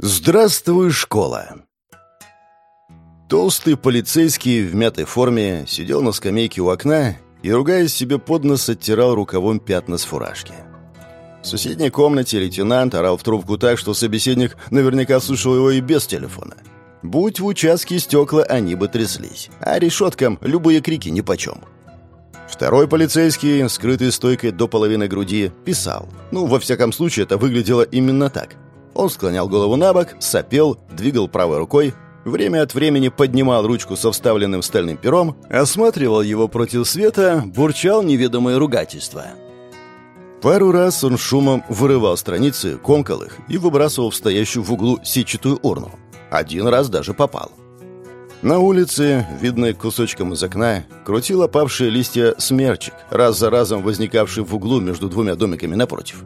Здравствуй, школа! Толстый полицейский в мятой форме сидел на скамейке у окна и, ругаясь себе под нос, оттирал рукавом пятна с фуражки. В соседней комнате лейтенант орал в трубку так, что собеседник наверняка слышал его и без телефона. Будь в участке стекла, они бы тряслись, а решеткам любые крики нипочем. Второй полицейский, скрытый стойкой до половины груди, писал. Ну, во всяком случае, это выглядело именно так – он склонял голову на бок, сопел, двигал правой рукой, время от времени поднимал ручку со вставленным стальным пером, осматривал его против света, бурчал неведомое ругательство. Пару раз он шумом вырывал страницы, комкал их и выбрасывал в стоящую в углу сетчатую урну. Один раз даже попал. На улице, видный кусочком из окна, крутил опавшие листья смерчик, раз за разом возникавший в углу между двумя домиками напротив.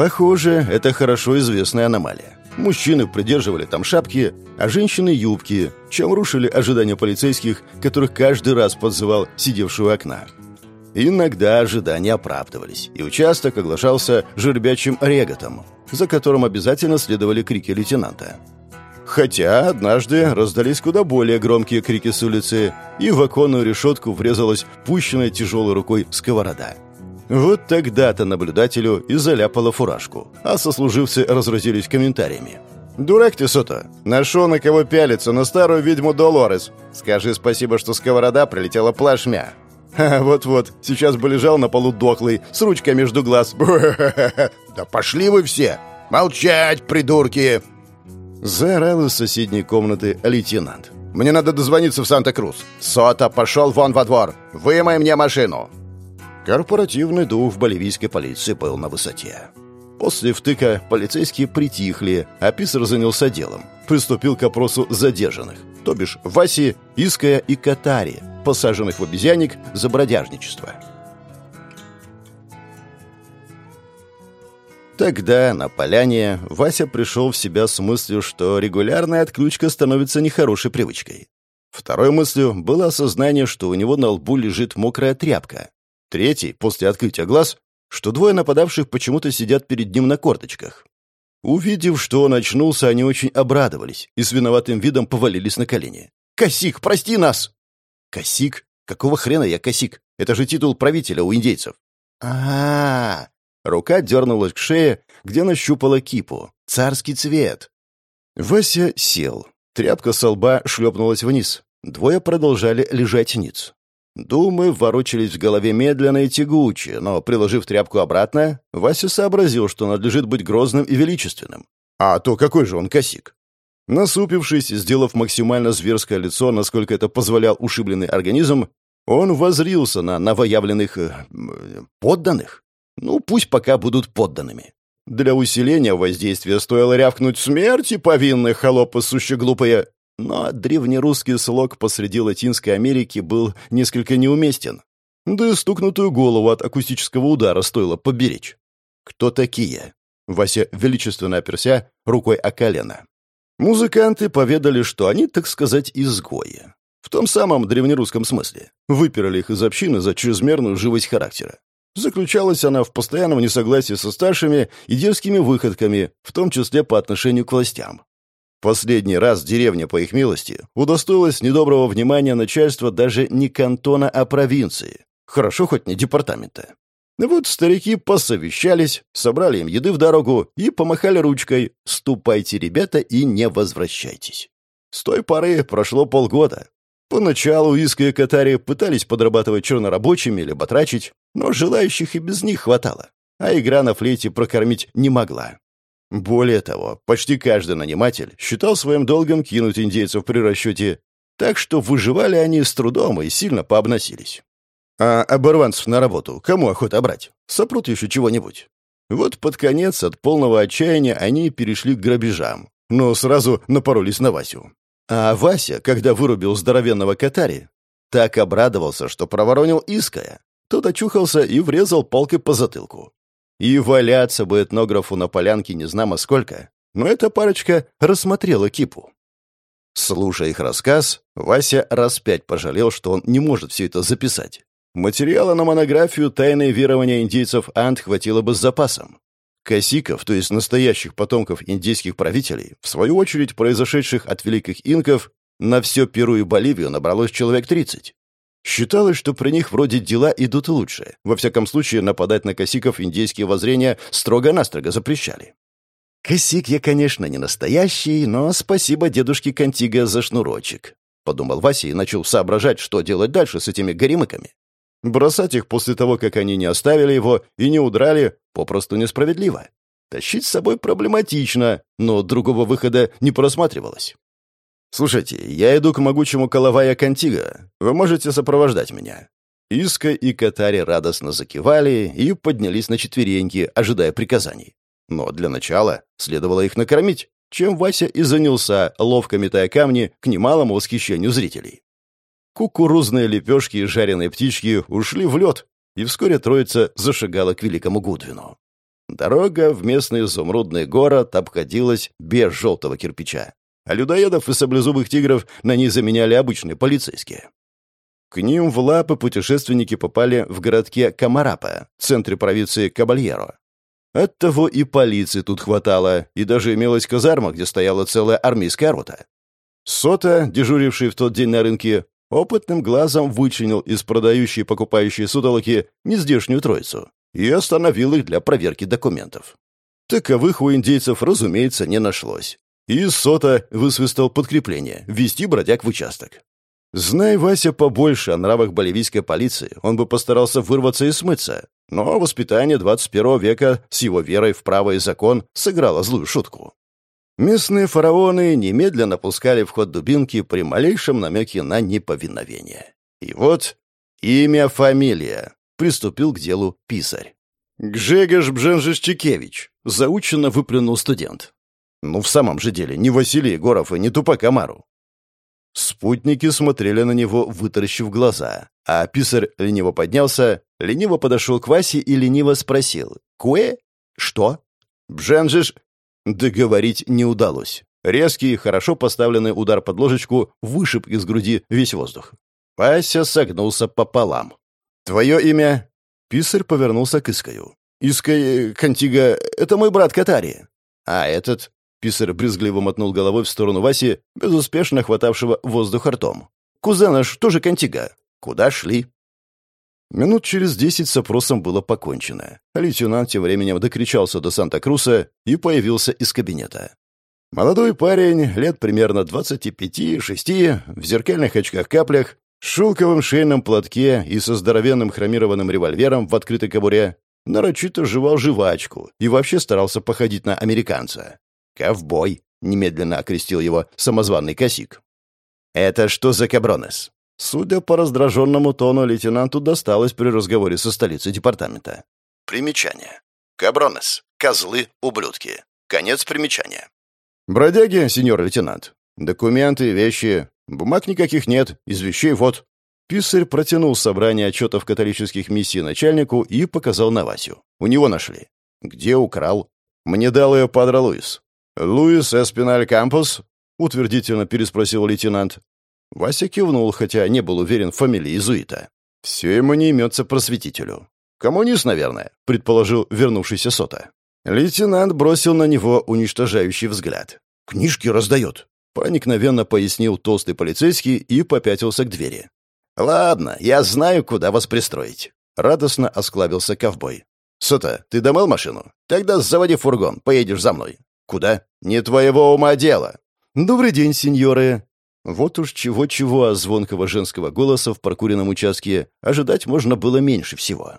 Похоже, это хорошо известная аномалия. Мужчины придерживали там шапки, а женщины — юбки, чем рушили ожидания полицейских, которых каждый раз подзывал сидевший у окна. Иногда ожидания оправдывались, и участок оглашался жербячим реготом, за которым обязательно следовали крики лейтенанта. Хотя однажды раздались куда более громкие крики с улицы, и в оконную решетку врезалась пущенная тяжелой рукой сковорода — вот тогда-то наблюдателю и заляпало фуражку, а сослуживцы разразились комментариями. «Дурак ты, Сота! Нашел на кого пялиться, на старую ведьму Долорес. Скажи спасибо, что сковорода прилетела плашмя». «Ха, вот-вот, сейчас бы лежал на полу дохлый, с ручкой между глаз. Да пошли вы все! Молчать, придурки!» Заорал из соседней комнаты лейтенант. «Мне надо дозвониться в Санта-Крус. Сота, пошел вон во двор. Вымой мне машину!» Корпоративный дух в боливийской полиции был на высоте. После втыка полицейские притихли, а Писар занялся делом. Приступил к опросу задержанных, то бишь Васи, Иская и Катари, посаженных в обезьянник за бродяжничество. Тогда на поляне Вася пришел в себя с мыслью, что регулярная отключка становится нехорошей привычкой. Второй мыслью было осознание, что у него на лбу лежит мокрая тряпка, Третий, после открытия глаз, что двое нападавших почему-то сидят перед ним на корточках. Увидев, что он очнулся, они очень обрадовались и с виноватым видом повалились на колени. «Косик, прости нас!» «Косик? Какого хрена я косик? Это же титул правителя у индейцев». А, -а, а Рука дернулась к шее, где нащупала кипу. Царский цвет. Вася сел. Тряпка со лба шлепнулась вниз. Двое продолжали лежать ниц. Думы ворочались в голове медленно и тягуче, но, приложив тряпку обратно, Вася сообразил, что надлежит быть грозным и величественным. А то какой же он косик? Насупившись, сделав максимально зверское лицо, насколько это позволял ушибленный организм, он возрился на новоявленных... Э, подданных. Ну, пусть пока будут подданными. Для усиления воздействия стоило рявкнуть смерти повинных, холопы сущие глупые, но древнерусский слог посреди Латинской Америки был несколько неуместен. Да и стукнутую голову от акустического удара стоило поберечь. «Кто такие?» Вася величественно оперся рукой о колено. Музыканты поведали, что они, так сказать, изгои. В том самом древнерусском смысле. Выперли их из общины за чрезмерную живость характера. Заключалась она в постоянном несогласии со старшими и дерзкими выходками, в том числе по отношению к властям. Последний раз деревня, по их милости, удостоилась недоброго внимания начальства даже не кантона, а провинции. Хорошо хоть не департамента. Вот старики посовещались, собрали им еды в дорогу и помахали ручкой «Ступайте, ребята, и не возвращайтесь». С той поры прошло полгода. Поначалу Иска и Катари пытались подрабатывать чернорабочими или батрачить, но желающих и без них хватало, а игра на флейте прокормить не могла. Более того, почти каждый наниматель считал своим долгом кинуть индейцев при расчете, так что выживали они с трудом и сильно пообносились. А оборванцев на работу кому охота брать? Сопрут еще чего-нибудь. Вот под конец от полного отчаяния они перешли к грабежам, но сразу напоролись на Васю. А Вася, когда вырубил здоровенного катари, так обрадовался, что проворонил Иская. Тот очухался и врезал палкой по затылку. И валяться бы этнографу на полянке не знамо сколько. Но эта парочка рассмотрела кипу. Слушая их рассказ, Вася раз пять пожалел, что он не может все это записать. Материала на монографию «Тайные верования индейцев Ант» хватило бы с запасом. Косиков, то есть настоящих потомков индейских правителей, в свою очередь произошедших от великих инков, на все Перу и Боливию набралось человек 30. Считалось, что при них вроде дела идут лучше. Во всяком случае, нападать на косиков индейские воззрения строго-настрого запрещали. «Косик я, конечно, не настоящий, но спасибо дедушке Кантига за шнурочек», — подумал Вася и начал соображать, что делать дальше с этими горемыками. Бросать их после того, как они не оставили его и не удрали, попросту несправедливо. Тащить с собой проблематично, но другого выхода не просматривалось. «Слушайте, я иду к могучему Калавая Кантига. Вы можете сопровождать меня». Иска и Катари радостно закивали и поднялись на четвереньки, ожидая приказаний. Но для начала следовало их накормить, чем Вася и занялся, ловко метая камни к немалому восхищению зрителей. Кукурузные лепешки и жареные птички ушли в лед, и вскоре троица зашагала к великому Гудвину. Дорога в местный изумрудный город обходилась без желтого кирпича а людоедов и саблезубых тигров на ней заменяли обычные полицейские. К ним в лапы путешественники попали в городке Камарапа, центре провинции Кабальеро. Оттого и полиции тут хватало, и даже имелась казарма, где стояла целая армейская рота. Сота, дежуривший в тот день на рынке, опытным глазом вычленил из продающей и покупающей сутолоки нездешнюю троицу и остановил их для проверки документов. Таковых у индейцев, разумеется, не нашлось. И Сота высвистал подкрепление — вести бродяг в участок. Зная Вася побольше о нравах боливийской полиции, он бы постарался вырваться и смыться. Но воспитание 21 века с его верой в право и закон сыграло злую шутку. Местные фараоны немедленно пускали в ход дубинки при малейшем намеке на неповиновение. И вот имя, фамилия. Приступил к делу писарь. «Гжегош Бженжишчикевич», — заученно выплюнул студент. Ну, в самом же деле, не Василий Егоров и не Тупак Амару. Спутники смотрели на него, вытаращив глаза, а писарь лениво поднялся, лениво подошел к Васе и лениво спросил «Куэ? Что?» «Бженжиш...» Договорить не удалось. Резкий, хорошо поставленный удар под ложечку вышиб из груди весь воздух. Вася согнулся пополам. «Твое имя?» Писарь повернулся к Искаю. «Искай Кантига — это мой брат Катари. А этот Писарь брезгливо мотнул головой в сторону Васи, безуспешно хватавшего воздух ртом. «Кузен наш тоже контига. Куда шли?» Минут через десять с опросом было покончено. Лейтенант тем временем докричался до Санта-Круса и появился из кабинета. Молодой парень, лет примерно 25-6, в зеркальных очках-каплях, с шелковым шейном платке и со здоровенным хромированным револьвером в открытой кобуре, нарочито жевал жвачку и вообще старался походить на американца. «Ковбой», — немедленно окрестил его самозваный косик. «Это что за кабронес?» Судя по раздраженному тону, лейтенанту досталось при разговоре со столицей департамента. Примечание. Кабронес. Козлы, ублюдки. Конец примечания. «Бродяги, сеньор лейтенант. Документы, вещи. Бумаг никаких нет. Из вещей вот». Писарь протянул собрание отчетов католических миссий начальнику и показал на Васю. У него нашли. «Где украл?» «Мне дал ее Падро Луис. «Луис Эспиналь Кампус?» — утвердительно переспросил лейтенант. Вася кивнул, хотя не был уверен в фамилии иезуита. «Все ему не имется просветителю». «Коммунист, наверное», — предположил вернувшийся Сота. Лейтенант бросил на него уничтожающий взгляд. «Книжки раздает», — проникновенно пояснил толстый полицейский и попятился к двери. «Ладно, я знаю, куда вас пристроить», — радостно осклабился ковбой. «Сота, ты домыл машину? Тогда заводи фургон, поедешь за мной. «Куда?» «Не твоего ума дело!» «Добрый день, сеньоры!» Вот уж чего-чего, а звонкого женского голоса в прокуренном участке ожидать можно было меньше всего.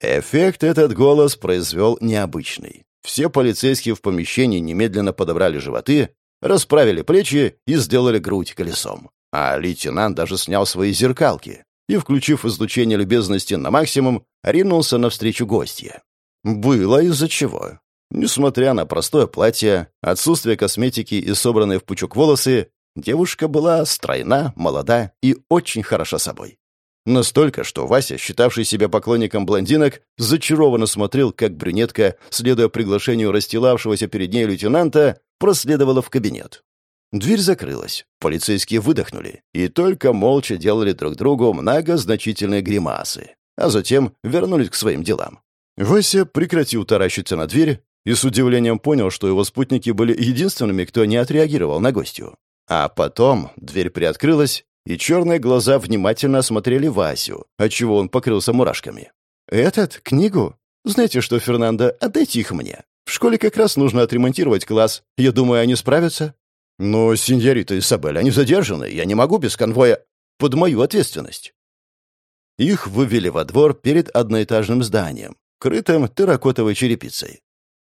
Эффект этот голос произвел необычный. Все полицейские в помещении немедленно подобрали животы, расправили плечи и сделали грудь колесом. А лейтенант даже снял свои зеркалки и, включив излучение любезности на максимум, ринулся навстречу гостья. Было из-за чего. Несмотря на простое платье, отсутствие косметики и собранные в пучок волосы, девушка была стройна, молода и очень хороша собой. Настолько, что Вася, считавший себя поклонником блондинок, зачарованно смотрел, как брюнетка, следуя приглашению расстилавшегося перед ней лейтенанта, проследовала в кабинет. Дверь закрылась, полицейские выдохнули и только молча делали друг другу многозначительные гримасы, а затем вернулись к своим делам. Вася прекратил таращиться на дверь и с удивлением понял, что его спутники были единственными, кто не отреагировал на гостью. А потом дверь приоткрылась, и черные глаза внимательно осмотрели Васю, отчего он покрылся мурашками. «Этот? Книгу? Знаете что, Фернандо, отдайте их мне. В школе как раз нужно отремонтировать класс. Я думаю, они справятся». «Но, сеньорита Исабель, они задержаны. Я не могу без конвоя...» «Под мою ответственность». Их вывели во двор перед одноэтажным зданием, крытым терракотовой черепицей.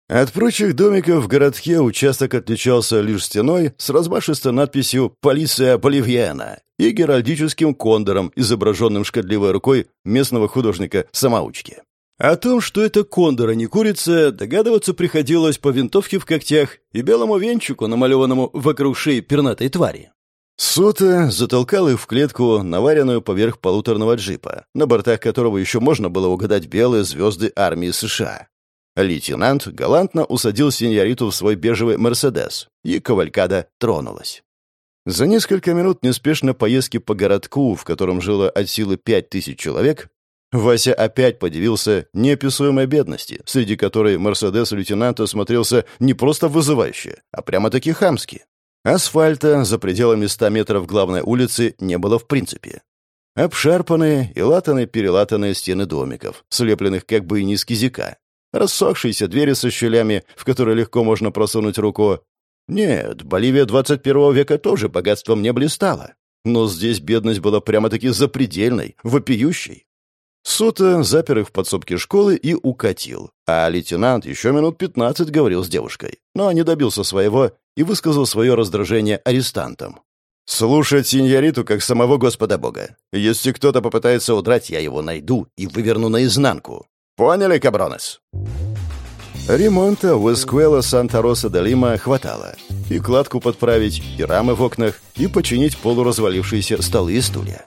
От прочих домиков в городке участок отличался лишь стеной с размашистой надписью «Полиция Боливьяна» и геральдическим кондором, изображенным шкодливой рукой местного художника-самоучки. О том, что это кондор, а не курица, догадываться приходилось по винтовке в когтях и белому венчику, намалеванному вокруг шеи пернатой твари. Сота затолкал их в клетку, наваренную поверх полуторного джипа, на бортах которого еще можно было угадать белые звезды армии США. Лейтенант галантно усадил сеньориту в свой бежевый «Мерседес», и кавалькада тронулась. За несколько минут неспешно поездки по городку, в котором жило от силы пять тысяч человек, Вася опять подивился неописуемой бедности, среди которой «Мерседес» лейтенанта смотрелся не просто вызывающе, а прямо-таки хамски. Асфальта за пределами ста метров главной улицы не было в принципе. Обшарпанные и латанные-перелатанные стены домиков, слепленных как бы и не из кизика, рассохшиеся двери со щелями, в которые легко можно просунуть руку. Нет, Боливия 21 века тоже богатством не блистала. Но здесь бедность была прямо-таки запредельной, вопиющей. Сута запер их в подсобке школы и укатил. А лейтенант еще минут пятнадцать говорил с девушкой, но не добился своего и высказал свое раздражение арестантам. «Слушать синьориту, как самого Господа Бога. Если кто-то попытается удрать, я его найду и выверну наизнанку. Поняли, кабронес?» Ремонта в Эскуэла Санта-Роса де Лима хватало. И кладку подправить, и рамы в окнах, и починить полуразвалившиеся столы и стулья.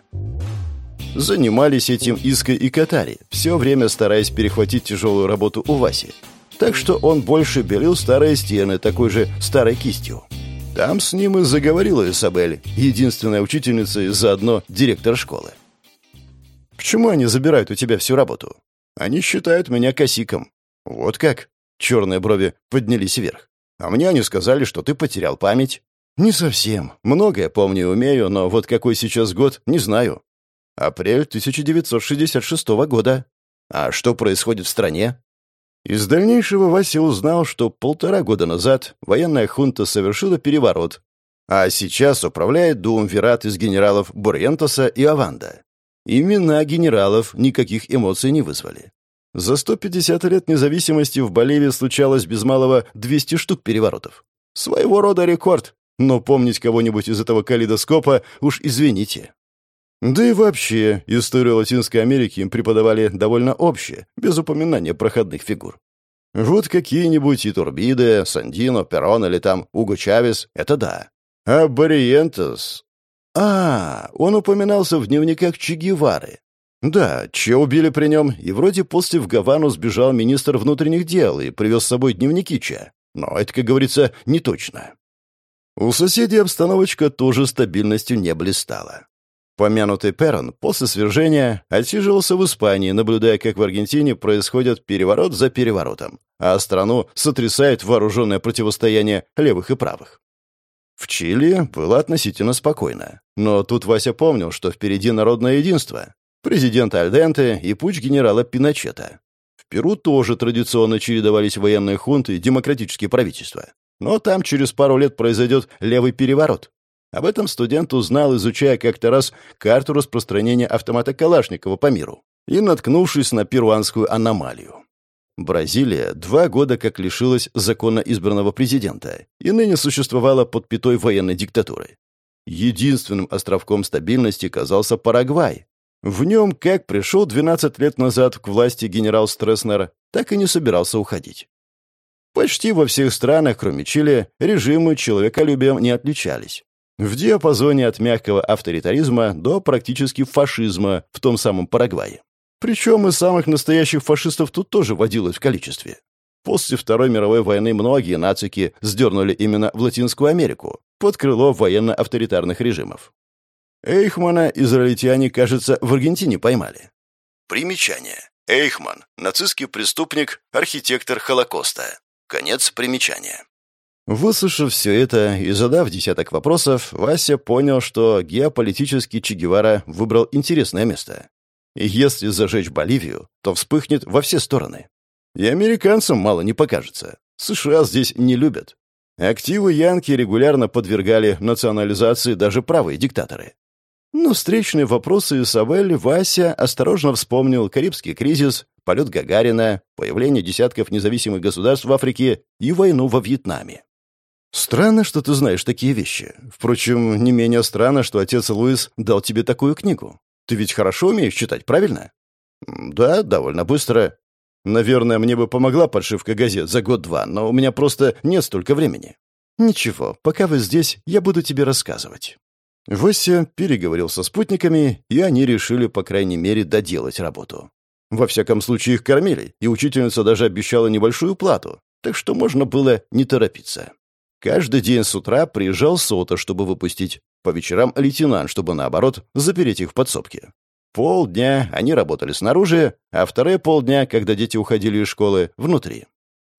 Занимались этим Иска и Катари, все время стараясь перехватить тяжелую работу у Васи. Так что он больше белил старые стены такой же старой кистью. Там с ним и заговорила Исабель, единственная учительница и заодно директор школы. «Почему они забирают у тебя всю работу?» Они считают меня косиком. Вот как? Черные брови поднялись вверх. А мне они сказали, что ты потерял память. Не совсем. Многое помню и умею, но вот какой сейчас год, не знаю. Апрель 1966 года. А что происходит в стране? Из дальнейшего Вася узнал, что полтора года назад военная хунта совершила переворот, а сейчас управляет дуумвират из генералов Бурентоса и Аванда. Имена генералов никаких эмоций не вызвали. За 150 лет независимости в Боливии случалось без малого 200 штук переворотов. Своего рода рекорд, но помнить кого-нибудь из этого калейдоскопа уж извините. Да и вообще, историю Латинской Америки им преподавали довольно общее, без упоминания проходных фигур. Вот какие-нибудь Итурбиде, Сандино, Перрон или там Уго Чавес — это да. А Бариентес а, он упоминался в дневниках Че. Да, Че убили при нем, и вроде после в Гавану сбежал министр внутренних дел и привез с собой дневники Че. Но это, как говорится, не точно. У соседей обстановочка тоже стабильностью не блистала. Помянутый Перрон после свержения отсиживался в Испании, наблюдая, как в Аргентине происходит переворот за переворотом, а страну сотрясает вооруженное противостояние левых и правых. В Чили было относительно спокойно. Но тут Вася помнил, что впереди народное единство. Президент Альденте и путь генерала Пиночета. В Перу тоже традиционно чередовались военные хунты и демократические правительства. Но там через пару лет произойдет левый переворот. Об этом студент узнал, изучая как-то раз карту распространения автомата Калашникова по миру и наткнувшись на перуанскую аномалию. Бразилия два года как лишилась законно избранного президента и ныне существовала под пятой военной диктатуры. Единственным островком стабильности казался Парагвай. В нем, как пришел 12 лет назад к власти генерал Стресснер, так и не собирался уходить. Почти во всех странах, кроме Чили, режимы человеколюбием не отличались. В диапазоне от мягкого авторитаризма до практически фашизма в том самом Парагвае. Причем и самых настоящих фашистов тут тоже водилось в количестве. После Второй мировой войны многие нацики сдернули именно в Латинскую Америку, под крыло военно-авторитарных режимов. Эйхмана израильтяне, кажется, в Аргентине поймали. Примечание. Эйхман – нацистский преступник, архитектор Холокоста. Конец примечания. Выслушав все это и задав десяток вопросов, Вася понял, что геополитический Че Гевара выбрал интересное место. И если зажечь Боливию, то вспыхнет во все стороны. И американцам мало не покажется. США здесь не любят. Активы Янки регулярно подвергали национализации даже правые диктаторы. Но встречные вопросы Исабель Вася осторожно вспомнил Карибский кризис, полет Гагарина, появление десятков независимых государств в Африке и войну во Вьетнаме. Странно, что ты знаешь такие вещи. Впрочем, не менее странно, что отец Луис дал тебе такую книгу. Ты ведь хорошо умеешь читать, правильно? Да, довольно быстро. Наверное, мне бы помогла подшивка газет за год-два, но у меня просто нет столько времени. Ничего, пока вы здесь, я буду тебе рассказывать. Вася переговорил со спутниками, и они решили, по крайней мере, доделать работу. Во всяком случае, их кормили, и учительница даже обещала небольшую плату, так что можно было не торопиться. Каждый день с утра приезжал Сота, чтобы выпустить. По вечерам лейтенант, чтобы, наоборот, запереть их в подсобке. Полдня они работали снаружи, а вторые полдня, когда дети уходили из школы, внутри.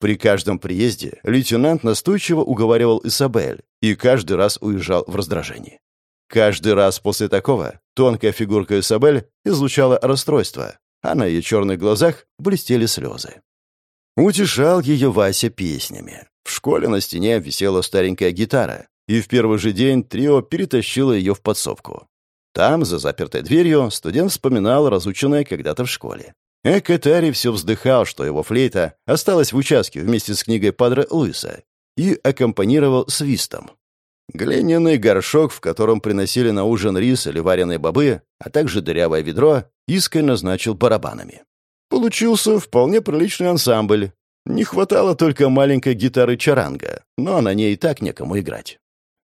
При каждом приезде лейтенант настойчиво уговаривал Исабель и каждый раз уезжал в раздражении. Каждый раз после такого тонкая фигурка Исабель излучала расстройство, а на ее черных глазах блестели слезы. Утешал ее Вася песнями. В школе на стене висела старенькая гитара, и в первый же день трио перетащило ее в подсобку. Там, за запертой дверью, студент вспоминал разученное когда-то в школе. Экатари все вздыхал, что его флейта осталась в участке вместе с книгой Падре Луиса и аккомпанировал свистом. Глиняный горшок, в котором приносили на ужин рис или вареные бобы, а также дырявое ведро, Искай назначил барабанами. Получился вполне приличный ансамбль. Не хватало только маленькой гитары чаранга, но на ней и так некому играть.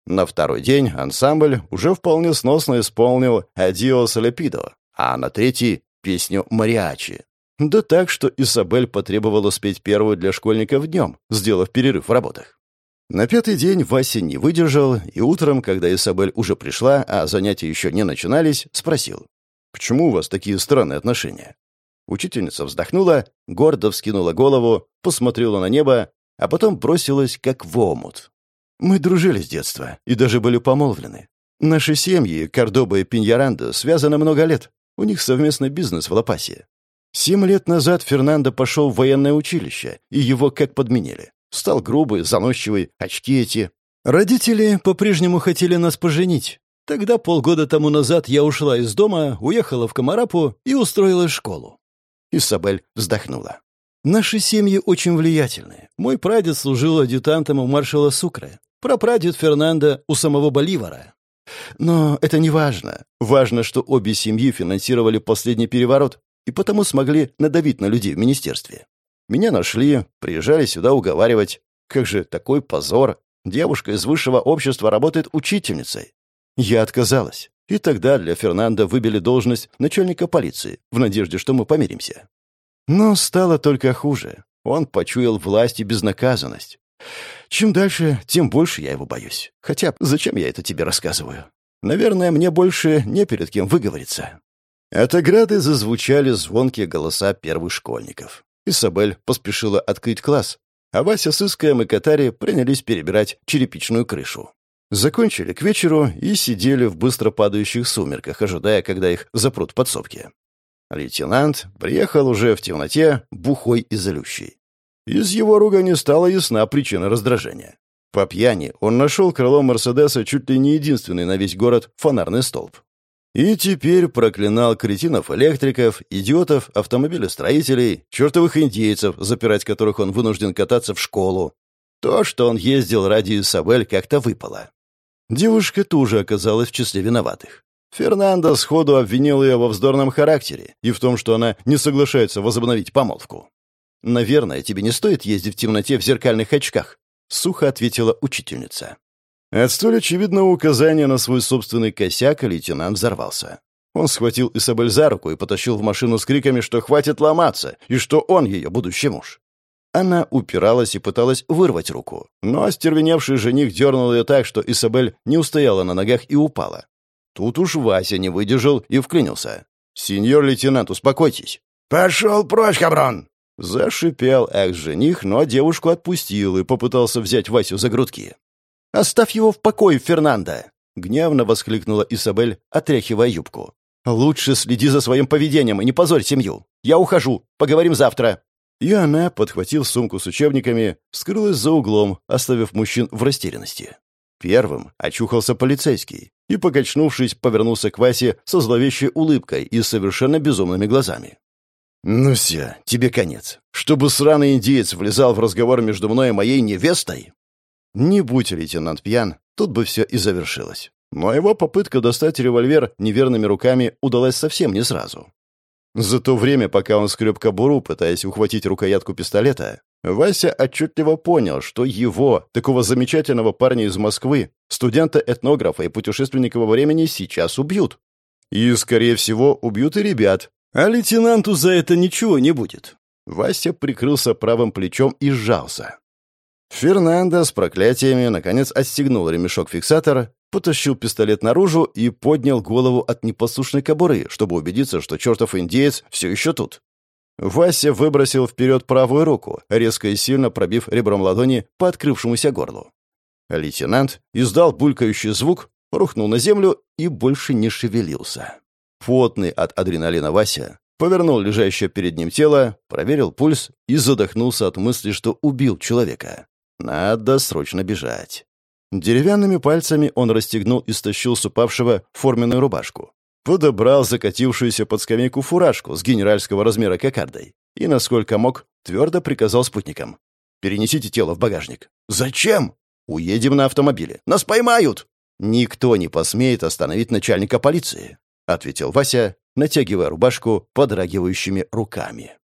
На второй день ансамбль уже вполне сносно исполнил «Адиос Лепидо», а на третий — песню «Мариачи». Да так, что Исабель потребовала спеть первую для школьников днем, сделав перерыв в работах. На пятый день Вася не выдержал, и утром, когда Исабель уже пришла, а занятия еще не начинались, спросил, «Почему у вас такие странные отношения?» Учительница вздохнула, гордо вскинула голову, посмотрела на небо, а потом бросилась как в омут. «Мы дружили с детства и даже были помолвлены. Наши семьи, Кордоба и Пиньяранда, связаны много лет. У них совместный бизнес в Лопасе. Семь лет назад Фернандо пошел в военное училище, и его как подменили. Стал грубый, заносчивый, очки эти. Родители по-прежнему хотели нас поженить. Тогда, полгода тому назад, я ушла из дома, уехала в Комарапу и устроилась в школу. Исабель вздохнула. «Наши семьи очень влиятельные. Мой прадед служил адъютантом у маршала Сукры, прапрадед Фернандо у самого Боливара. Но это не важно. Важно, что обе семьи финансировали последний переворот и потому смогли надавить на людей в министерстве. Меня нашли, приезжали сюда уговаривать. Как же такой позор. Девушка из высшего общества работает учительницей. Я отказалась. И тогда для Фернандо выбили должность начальника полиции, в надежде, что мы помиримся. Но стало только хуже. Он почуял власть и безнаказанность. Чем дальше, тем больше я его боюсь. Хотя зачем я это тебе рассказываю? Наверное, мне больше не перед кем выговориться. От ограды зазвучали звонкие голоса первых школьников. Исабель поспешила открыть класс, а Вася с Искаем и Катари принялись перебирать черепичную крышу. Закончили к вечеру и сидели в быстро падающих сумерках, ожидая, когда их запрут в подсобке. Лейтенант приехал уже в темноте, бухой и залющий. Из его ругани стала ясна причина раздражения. По пьяни он нашел крыло Мерседеса чуть ли не единственный на весь город фонарный столб. И теперь проклинал кретинов-электриков, идиотов, автомобилестроителей, чертовых индейцев, запирать которых он вынужден кататься в школу. То, что он ездил ради Исабель, как-то выпало. Девушка тоже оказалась в числе виноватых. Фернандо сходу обвинил ее во вздорном характере и в том, что она не соглашается возобновить помолвку. «Наверное, тебе не стоит ездить в темноте в зеркальных очках», — сухо ответила учительница. От столь очевидного указания на свой собственный косяк лейтенант взорвался. Он схватил Исабель за руку и потащил в машину с криками, что хватит ломаться, и что он ее будущий муж. Она упиралась и пыталась вырвать руку, но остервеневший жених дернул ее так, что Исабель не устояла на ногах и упала. Тут уж Вася не выдержал и вклинился. «Сеньор лейтенант, успокойтесь». «Пошел прочь, каброн!» Зашипел экс-жених, но девушку отпустил и попытался взять Васю за грудки. «Оставь его в покое, Фернандо!» — гневно воскликнула Изабель, отряхивая юбку. «Лучше следи за своим поведением и не позорь семью. Я ухожу. Поговорим завтра». И она, подхватив сумку с учебниками, скрылась за углом, оставив мужчин в растерянности. Первым очухался полицейский и, покачнувшись, повернулся к Васе со зловещей улыбкой и совершенно безумными глазами. «Ну все, тебе конец. Чтобы сраный индеец влезал в разговор между мной и моей невестой?» Не будь лейтенант пьян, тут бы все и завершилось. Но его попытка достать револьвер неверными руками удалась совсем не сразу. За то время, пока он скреб кобуру, пытаясь ухватить рукоятку пистолета, Вася отчетливо понял, что его, такого замечательного парня из Москвы, студента-этнографа и путешественника во времени, сейчас убьют. И, скорее всего, убьют и ребят. А лейтенанту за это ничего не будет. Вася прикрылся правым плечом и сжался. Фернандо с проклятиями наконец отстегнул ремешок фиксатора, потащил пистолет наружу и поднял голову от непослушной кобуры, чтобы убедиться, что чертов индеец все еще тут. Вася выбросил вперед правую руку, резко и сильно пробив ребром ладони по открывшемуся горлу. Лейтенант издал булькающий звук, рухнул на землю и больше не шевелился. Потный от адреналина Вася повернул лежащее перед ним тело, проверил пульс и задохнулся от мысли, что убил человека. Надо срочно бежать. Деревянными пальцами он расстегнул и стащил с упавшего форменную рубашку. Подобрал закатившуюся под скамейку фуражку с генеральского размера кокардой и, насколько мог, твердо приказал спутникам. «Перенесите тело в багажник». «Зачем?» «Уедем на автомобиле. Нас поймают!» «Никто не посмеет остановить начальника полиции», — ответил Вася, натягивая рубашку подрагивающими руками.